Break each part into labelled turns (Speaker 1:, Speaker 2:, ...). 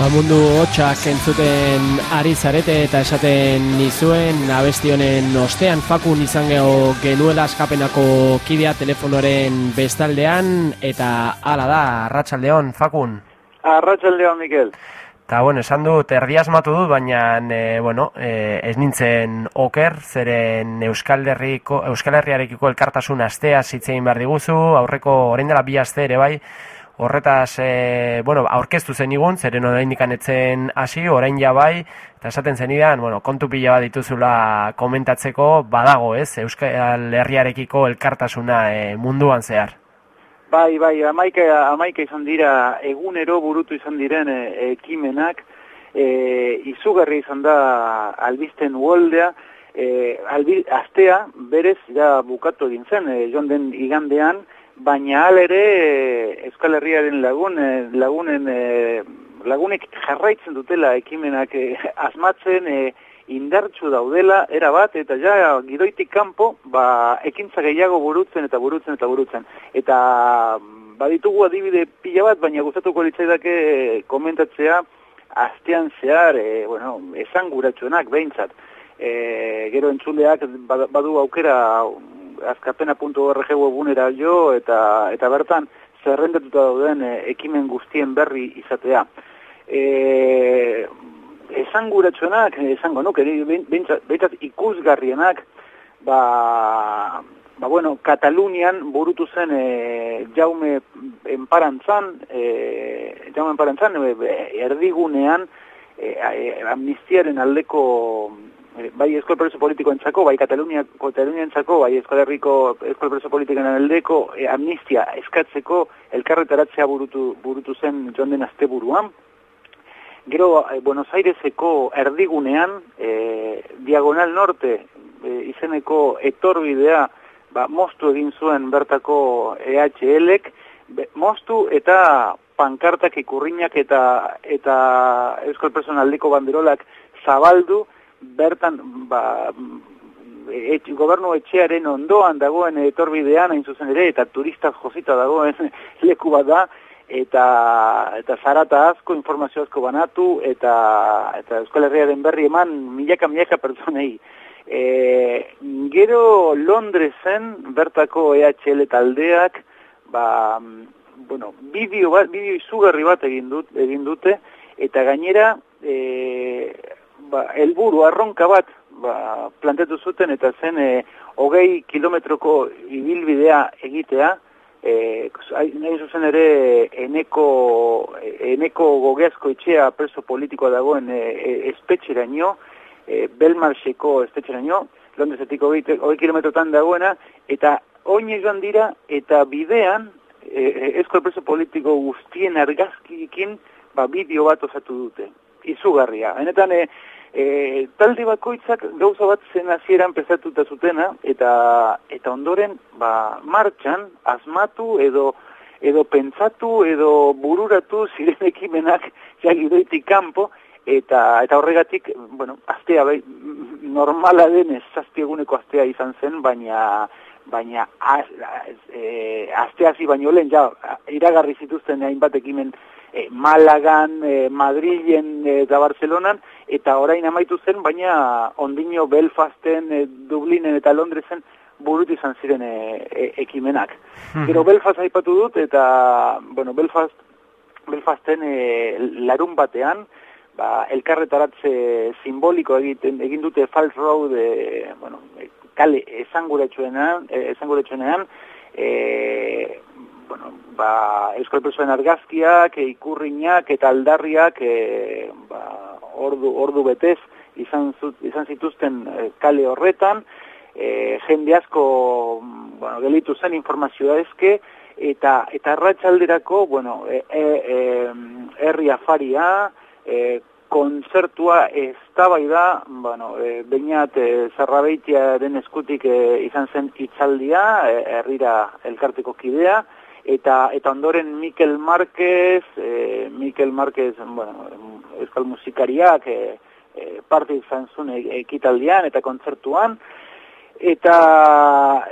Speaker 1: Ba, mundu hotxak entzuten ari zarete eta esaten nizuen abesti honen ostean fakun izan geho genuela askapenako kidea telefonoren bestaldean eta hala da, arratsaldeon fakun.
Speaker 2: Arratxaldeon, Mikel.
Speaker 1: Eta, bueno, esan du, terdi asmatu dut, baina, e, bueno, e, ez nintzen oker, zeren Euskal, Herriko, Euskal Herriarekiko elkartasun astea zitzein behar diguzu, aurreko, orain dela bi aste ere bai, horretaz, e, bueno, aurkeztu zen igun, zeren orain etzen hasi, orain ja bai, eta esaten zen idan, bueno, kontu pila bat dituzula komentatzeko, badago, ez, Euskal Herriarekiko elkartasuna e, munduan zehar.
Speaker 2: Bai, bai, amaika, amaika izan dira, egunero burutu izan diren e, ekimenak, e, izugarri izan da albisten uoldea, e, albi, astea, berez, ja bukatu egin zen, e, joan igandean, baina al ere eh, Euskal Herriaren lagun, eh, lagunen, eh, lagunek jarraitzen dutela ekimenak asmatzen, indartsu daudela, era bat, eta ja, gidoitik kanpo, ba, ekintza gehiago burutzen eta burutzen eta burutzen. Eta baditugu adibide pila bat, baina gustatuko litzaidake komentatzea, astean zehar, e, bueno, esan guratxuenak, behintzat. E, gero entzuleak badu aukera azkapena.org webunera jo eta eta bertan zerrendatuta dauden e, ekimen guztien berri izatea. E, esan guratxoenak, esango nuke, behintzat ikusgarrienak, ba, ba bueno, Katalunian burutu zen e, jaume enparantzan, e, jaume enparantzan, e, erdigunean, e, amnistiaren aldeko Eh, bai eskol preso politiko entzako, bai Katalunia, Katalunia entzako, bai eskol herriko eskol preso politikoen aldeko e, amnistia eskatzeko elkarretaratzea burutu, burutu zen joan den azte. Gero, e, Buenos Aireseko erdigunean, e, diagonal norte e, izeneko etorbidea, ba, mostu egin zuen bertako EHL-ek, mostu eta pankartak ikurriñak eta eta eskol aldeko banderolak zabaldu, bertan ba, et, gobernu etxearen ondoan dagoen etorbidean hain zuzen ere eta turista josita dagoen leku bat da eta eta zarata asko informazio asko banatu eta eta Euskal Herriaren berri eman milaka milaka pertsonei. E, gero Londresen bertako EHL taldeak ba, bueno, bideo bat, bideo izugarri bat egin, dut, egin dute eta gainera e, ba, elburu arronka bat ba, plantetu zuten eta zen e, hogei kilometroko ibilbidea egitea, e, nahi zuzen ere eneko, eneko gogeazko itxea preso politikoa dagoen e, e, espetxera nio, e, Belmarseko espetxera nio, Londresetik hogei kilometrotan dagoena, eta oin joan dira, eta bidean, e esko preso politiko guztien argazkikin, ba, bideo bat osatu dute. Izugarria. Benetan, e, E, talde bakoitzak gauza bat zen hasieran pesatuta zutena eta eta ondoren ba, martxan asmatu edo edo pentsatu edo bururatu ziren ekimenak jagidoitik kanpo eta eta horregatik bueno astea bai, normala denez zazpi eguneko astea izan zen baina baina az, e, astea baino lehen ja iragarri zituzten hainbat ekimen e, Malagan, e, Madrilen e, eta Barcelonan, eta orain amaitu zen, baina ondino Belfasten, e, Dublinen eta Londresen burut izan ziren e, e, ekimenak. Hmm. Gero Belfast aipatu dut, eta, bueno, Belfast, Belfasten e, larun batean, ba, elkarretaratze simboliko egiten, egin dute Falls Road, e, bueno, kale esanguretsuenean, esanguretsuenean, e, bueno, ba, Euskal Presoen argazkiak, e, ikurriñak eta aldarriak e, ba, ordu, ordu betez izan, izan zituzten e, kale horretan, e, jende asko bueno, gelitu zen informazioa ezke, eta, eta ratxalderako, bueno, e, e, e, herri afaria, e, konzertua ez da, bueno, e, bainat e, zarrabeitia den eskutik e, izan zen itzaldia, e, herrira elkarteko kidea, eta eta ondoren Mikel Marquez, e, Mikel Marquez, bueno, euskal musikariak e, e, parte izan zuen e, ekitaldian eta kontzertuan, eta,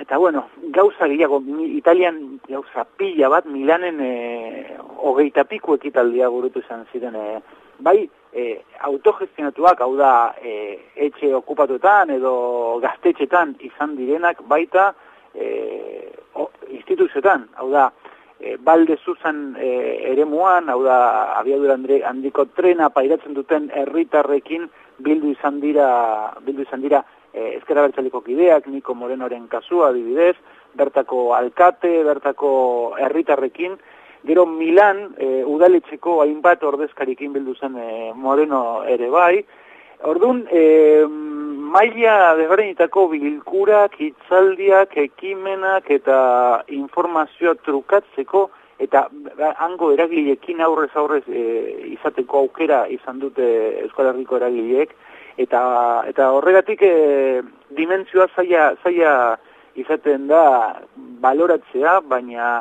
Speaker 2: eta bueno, gauza gehiago, italian gauza pila bat, Milanen e, hogeita piku ekitaldia gurutu izan ziren e, bai e, autogestionatuak, hau da e, etxe okupatuetan edo gaztetxetan izan direnak baita e, instituzioetan, hau da e, balde zuzan e, ere muan, hau da abiadura handiko trena pairatzen duten herritarrekin bildu izan dira, bildu izan dira e, ezkera bertzaliko kideak, Niko Morenoren kasua adibidez, bertako alkate, bertako herritarrekin, gero Milan e, udaletxeko hainbat ordezkarikin bildu zen e, Moreno ere bai, Orduan, e, maila desberdinetako bilkurak, hitzaldiak, ekimenak eta informazioa trukatzeko eta hango eragilekin aurrez aurrez e, izateko aukera izan dute Euskal Herriko eragileek. Eta eta horregatik e, dimentsioa zaila, zaila izaten da baloratzea, baina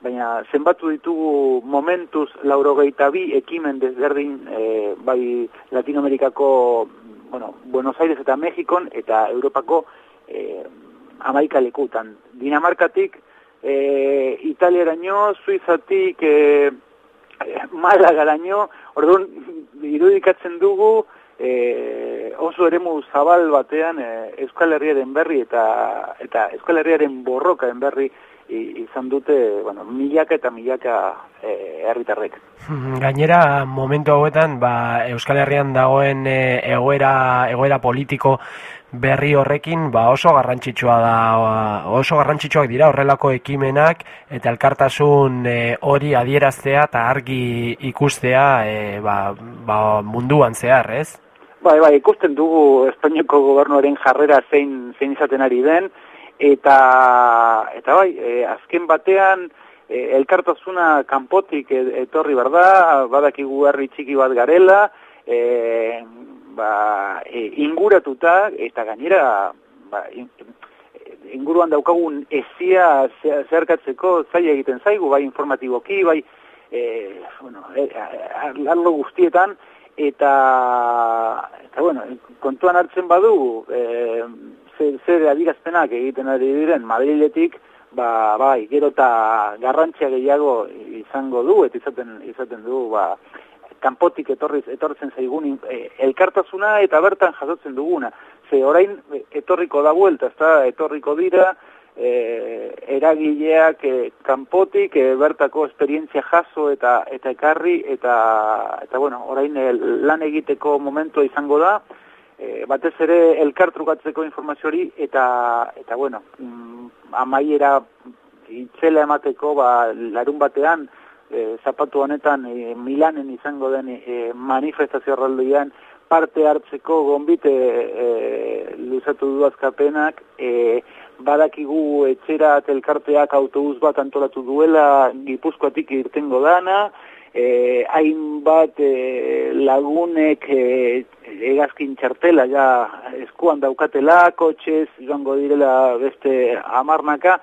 Speaker 2: baina zenbatu ditugu momentuz laurogeita bi ekimen desberdin e, bai Latinoamerikako bueno, Buenos Aires eta Mexikon eta Europako e, amaika lekutan. Dinamarkatik e, Italiaraino, Suizatik e, Malagaraino, orduan irudikatzen dugu e, oso eremu zabal batean e, Euskal Herriaren berri eta, eta Euskal Herriaren borrokaen berri izan dute, bueno, milaka eta milaka e, herritarrek.
Speaker 1: Gainera, momentu hauetan, ba, Euskal Herrian dagoen e, egoera, egoera politiko berri horrekin, ba, oso garrantzitsua da, oso garrantzitsuak dira horrelako ekimenak eta elkartasun e, hori adieraztea eta argi ikustea e, ba, ba, munduan zehar, ez?
Speaker 2: Bai, bai, ikusten dugu Espainiako gobernuaren jarrera zein, zein izaten ari den, eta eta bai, e, azken batean e, elkartasuna kanpotik e, etorri berda, badakigu herri txiki bat garela, e, ba, e, inguratuta eta gainera ba, inguruan daukagun ezia zerkatzeko zaila egiten zaigu, bai informatiboki, bai e, bueno, e, arlo guztietan, eta, eta bueno, kontuan hartzen badu, e, zer adirazpenak egiten ari diren Madriletik, ba, bai, gero eta garrantzia gehiago izango du, eta izaten, izaten du, ba, kanpotik etorriz, etortzen zaigun e, elkartasuna eta bertan jasotzen duguna. Ze orain etorriko da vuelta, ezta etorriko dira, e, eragileak e, kanpotik e, bertako esperientzia jaso eta eta ekarri eta eta bueno, orain e, lan egiteko momentua izango da. E, batez ere elkar trukatzeko informazio hori eta eta bueno, mm, amaiera itzela emateko ba, larun batean e, zapatu honetan e, Milanen izango den e, manifestazio arraldoian parte hartzeko gonbite e, luzatu du azkapenak e, badakigu etxera elkarteak autobus bat antolatu duela gipuzkoatik irtengo dana eh, hainbat eh, lagunek eh, egazkin txartela ja eskuan daukatela, kotxez, joango direla beste amarnaka,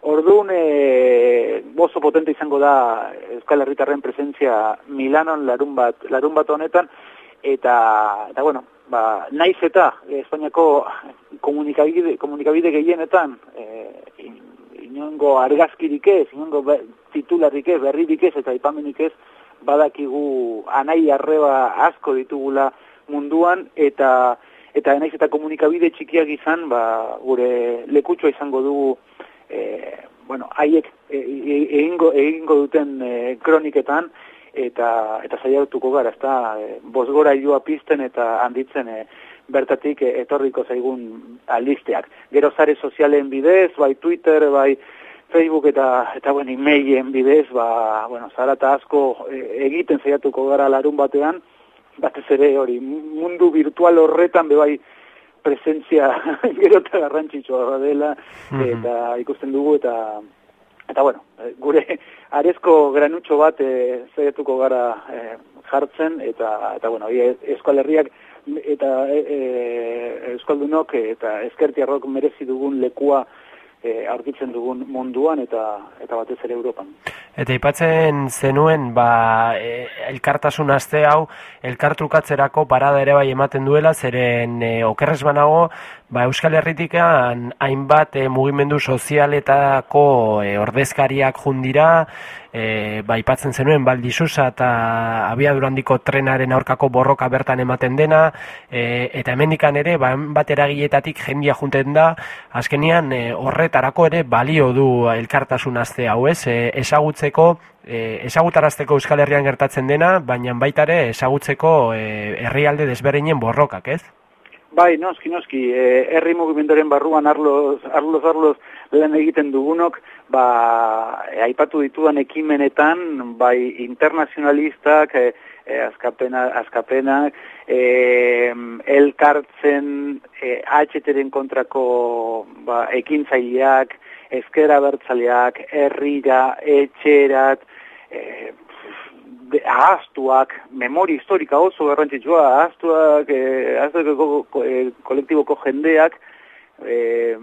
Speaker 2: Orduan, e, bozo potente izango da Euskal Herritarren presentzia Milanon larun bat, larun bat honetan, eta, eta bueno, ba, naiz eta Espainiako komunikabide, komunikabide gehienetan, e, inongo argazkirik ez, inongo be, titularrik ez, berririk ez, eta ipamenik ez, badakigu anai arreba asko ditugula munduan, eta eta naiz eta komunikabide txikiak izan, ba, gure lekutxoa izango dugu, e, bueno, haiek e, e, egingo, egingo duten e, kroniketan, eta eta saiatuko gara, ezta, e, bosgora ilua pizten eta handitzen e, bertatik etorriko zaigun aldisteak. Gero zare sozialen bidez, bai Twitter, bai Facebook eta eta bueno, emailen bidez, ba, bueno, zarata asko e, egiten saiatuko gara larun batean, batez ere hori mundu virtual horretan be bai presentzia gero eta garrantzitsua dela eta ikusten dugu eta eta bueno, e, gure arezko granutxo bat e, saiatuko gara e, jartzen eta eta bueno, Euskal Herriak eta e, e, Euskaldunok eta Eskertiarrok merezi dugun lekua e, aurkitzen dugun munduan eta eta batez ere Europan.
Speaker 1: Eta ipatzen zenuen, ba, e, elkartasun aste hau, elkartrukatzerako parada ere bai ematen duela, zeren e, okerrez banago, ba, Euskal Herritikan hainbat e, mugimendu sozialetako e, ordezkariak jundira, e, ba, ipatzen zenuen baldizuza eta abiadurandiko trenaren aurkako borroka bertan ematen dena, e, eta hemendikan ere, ba, bat eragietatik jendia junten da, azkenian e, horretarako ere balio du elkartasun azte hau ez, e, ezagutzeko, e, ezagutarazteko Euskal Herrian gertatzen dena, baina baita ere ezagutzeko e, herrialde desberdinen borrokak, ez?
Speaker 2: Bai, noski, noski, e, herri mugimendoren barruan arloz, arloz, arloz lehen egiten dugunok, ba, e, aipatu dituan ekimenetan, bai, internazionalistak, e, e, azkapena, azkapenak, e, elkartzen e, HTren kontrako ba, ekintzaileak, ezkera bertzaleak, herrira, etxerat, e, ahaztuak, memori historika oso garrantzitsua, ahaztuak, eh, ahaztuak eh, kolektiboko jendeak, eh,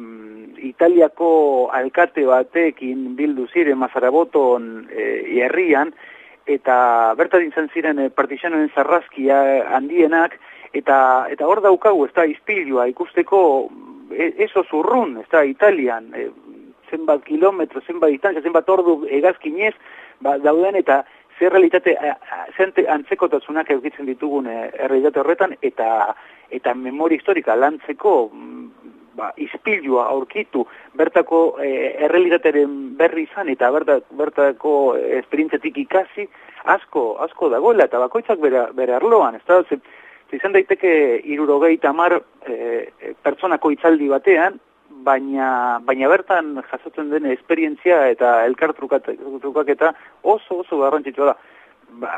Speaker 2: Italiako alkate batekin bildu ziren Mazaraboton eh, herrian eta bertan izan ziren eh, partizanoen zarrazkia handienak, eta eta hor daukagu, ez da, izpilua, ikusteko eso zurrun, ez da, Italian, eh, zenbat kilometro, zenbat distantzia, zenbat ordu egazkinez, ba, dauden, eta zer realitate zente antzekotasunak edukitzen ditugun errealitate horretan eta eta memoria historika lantzeko mm, ba, izpilua aurkitu. Bertako e, errealitateren berri izan eta bertako esperientzetik ikasi asko asko dagoela eta bakoitzak bere, bere arloan ez da, izan daiteke irurogei tamar e, pertsonako itzaldi batean baina, baina bertan jasotzen den esperientzia eta elkartrukaketa oso oso garrantzitsua da. Ba,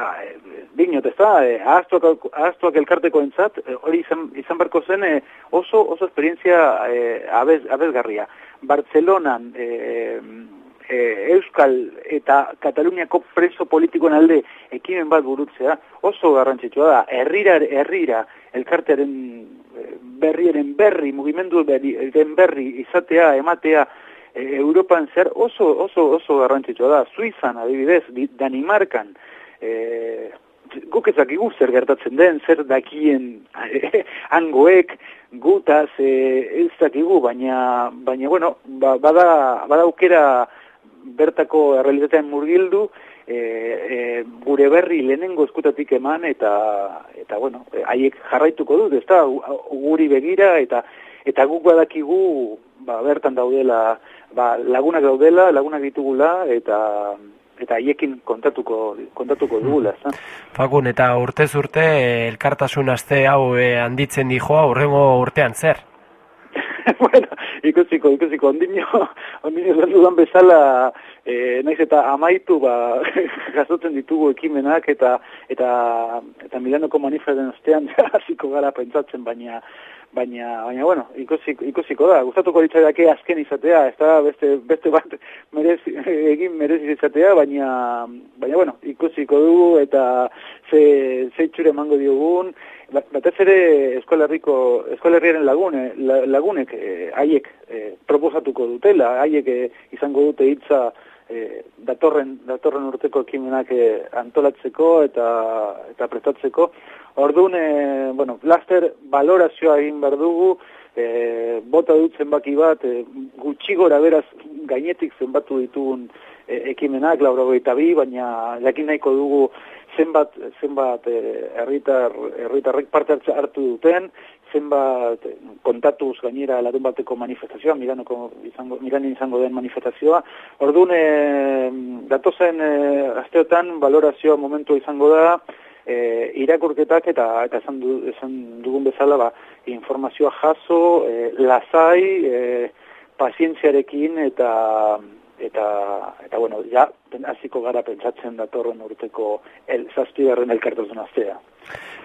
Speaker 2: dinot ez da, eh, ahaztuak, elkarteko entzat, eh, hori izan, izan barko zen eh, oso oso esperientzia eh, abez, abezgarria. Bartzelonan eh, eh, Euskal eta Kataluniako preso politikoen alde ekimen bat burutzea oso garrantzitsua da. Herrira, herrira elkartearen berriaren berri, mugimendu berri, den berri izatea, ematea, e, Europan zer oso, oso, oso garrantzitsua da. Suizan, adibidez, Danimarkan, e, guk ezakigu zer gertatzen den, zer dakien e, angoek, gutaz e, ez dakigu, baina, baina bueno, ba, bada, bada aukera bertako realitatean murgildu, e, e, gure berri lehenengo eskutatik eman eta eta bueno, haiek jarraituko dut, ezta guri begira eta eta guk badakigu ba, bertan daudela, ba, lagunak daudela, lagunak ditugula eta eta haiekin kontatuko kontatuko dugula, ezta.
Speaker 1: Fakun eta urtez urte elkartasun aste hau e, handitzen dijoa urrengo urtean zer?
Speaker 2: bueno, ikusiko, ikusiko, ondino, ondino dudan bezala, e, naiz eta amaitu, ba, jasotzen ditugu ekimenak, eta eta eta Milanoko manifesten ostean, hasiko gara pentsatzen, baina, baina, baina, bueno, ikusiko, ikusiko da, gustatuko ditzaiake azken izatea, ez da, beste, beste bat merez, egin merez izatea, baina, baina, bueno, ikusiko dugu, eta ze, ze txure mango diogun, batez ere eskolarriko eskolarriaren lagune lagunek eh, haiek eh, proposatuko dutela haiek eh, izango dute hitza eh, datorren datorren urteko ekimenak eh, antolatzeko eta eta prestatzeko. Ordun eh, bueno plaster valorazioa egin ber dugu eh, bota dut zenbaki bat eh, gutxi gora beraz gainetik zenbatu ditugun eh, ekimenak 82 baina jakin nahiko dugu zenbat zenbat eh, herritar herritarrek parte hartu duten zenbat kontatuz gainera larun bateko manifestazioa miranoko izango miran izango den manifestazioa. Ordun eh, datozen eh, asteotan valorazioa momentu izango da eh, irakurketak eta eta esan, du, esan dugun bezala ba, informazioa jaso eh, lasai eh, pazientziarekin eta eta eta bueno, ja hasiko gara pentsatzen datorren urteko el 7. elkartasun astea.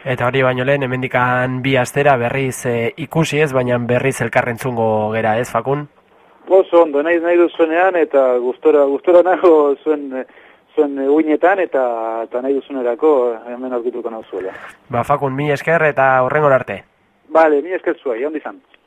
Speaker 1: Eta hori baino lehen hemendikan bi astera berriz e, ikusi ez, baina berriz elkarrentzungo gera, ez Fakun?
Speaker 2: Oso ondo, nahi nahi duzunean eta gustora gustora nago zuen zuen uinetan eta eta nahi duzunerako hemen aurkituko nauzuela.
Speaker 1: Ba Fakun, mi esker eta horrengor arte.
Speaker 2: Vale, mi esker zuai, ondi zan.